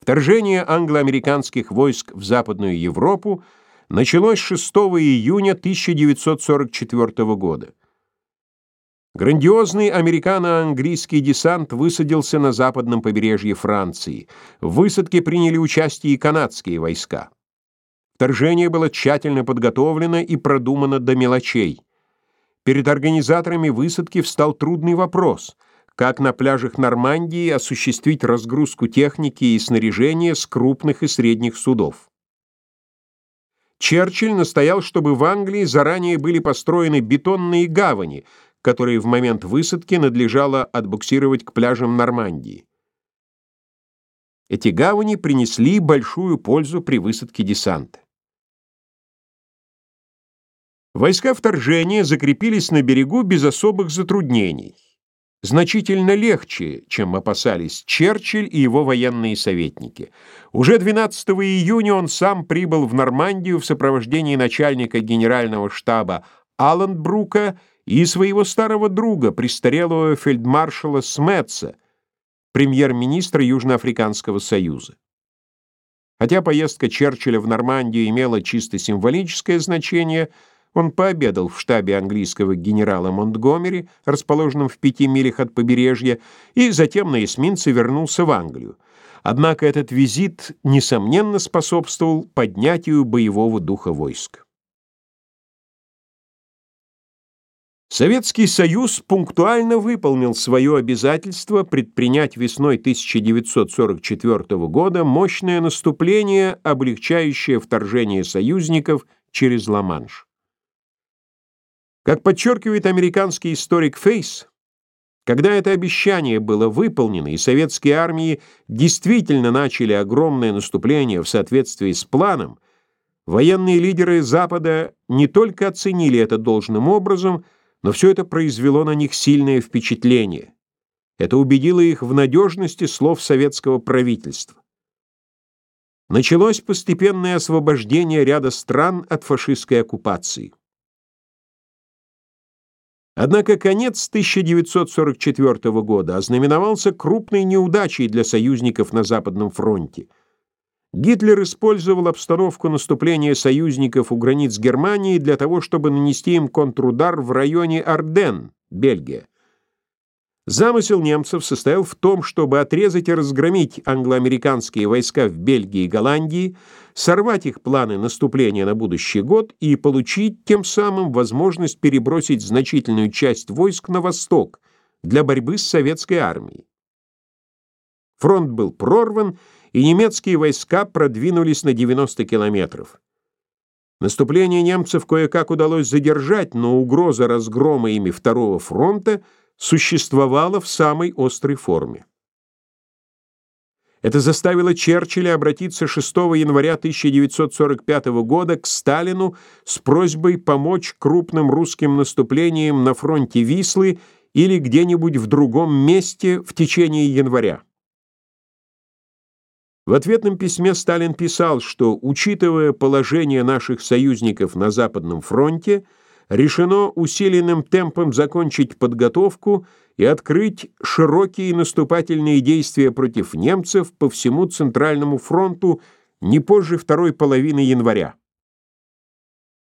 Вторжение англо-американских войск в Западную Европу началось 6 июня 1944 года. Грандиозный американо-английский десант высадился на западном побережье Франции. В высадке приняли участие и канадские войска. Вторжение было тщательно подготовлено и продумано до мелочей. Перед организаторами высадки встал трудный вопрос – как на пляжах Нормандии осуществить разгрузку техники и снаряжения с крупных и средних судов. Черчилль настоял, чтобы в Англии заранее были построены бетонные гавани, которые в момент высадки надлежало отбуксировать к пляжам Нормандии. Эти гавани принесли большую пользу при высадке десанта. Войска вторжения закрепились на берегу без особых затруднений значительно легче, чем опасались Черчилль и его военные советники. Уже 12 июня он сам прибыл в Нормандию в сопровождении начальника генерального штаба Алленбрука и своего старого друга, престарелого фельдмаршала Сметца, премьер-министра Южноафриканского союза. Хотя поездка Черчилля в Нормандию имела чисто символическое значение – он пообедал в штабе английского генерала Монтгомери, расположенном в пяти милях от побережья, и затем на эсминце вернулся в Англию. Однако этот визит, несомненно, способствовал поднятию боевого духа войск. Советский Союз пунктуально выполнил свое обязательство предпринять весной 1944 года мощное наступление, облегчающее вторжение союзников через Ла-Манш. Как подчеркивает американский историк Фейс, когда это обещание было выполнено и советские армии действительно начали огромное наступление в соответствии с планом, военные лидеры Запада не только оценили это должным образом, но все это произвело на них сильное впечатление. Это убедило их в надежности слов советского правительства. Началось постепенное освобождение ряда стран от фашистской оккупации. Однако конец 1944 года ознаменовался крупной неудачей для союзников на Западном фронте. Гитлер использовал обстановку наступления союзников у границ Германии для того, чтобы нанести им контрудар в районе Арденн, Бельгия. Замысел немцев состоял в том, чтобы отрезать и разгромить англо-американские войска в Бельгии и Голландии, сорвать их планы наступления на будущий год и получить тем самым возможность перебросить значительную часть войск на восток для борьбы с советской армией. Фронт был прорван, и немецкие войска продвинулись на 90 километров. Наступление немцев кое-как удалось задержать, но угроза разгрома ими Второго фронта – существовало в самой острой форме. Это заставило Черчилля обратиться 6 января 1945 года к Сталину с просьбой помочь крупным русским наступлениям на фронте Вислы или где-нибудь в другом месте в течение января. В ответном письме Сталин писал, что, учитывая положение наших союзников на Западном фронте, решено усиленным темпом закончить подготовку и открыть широкие наступательные действия против немцев по всему Центральному фронту не позже второй половины января.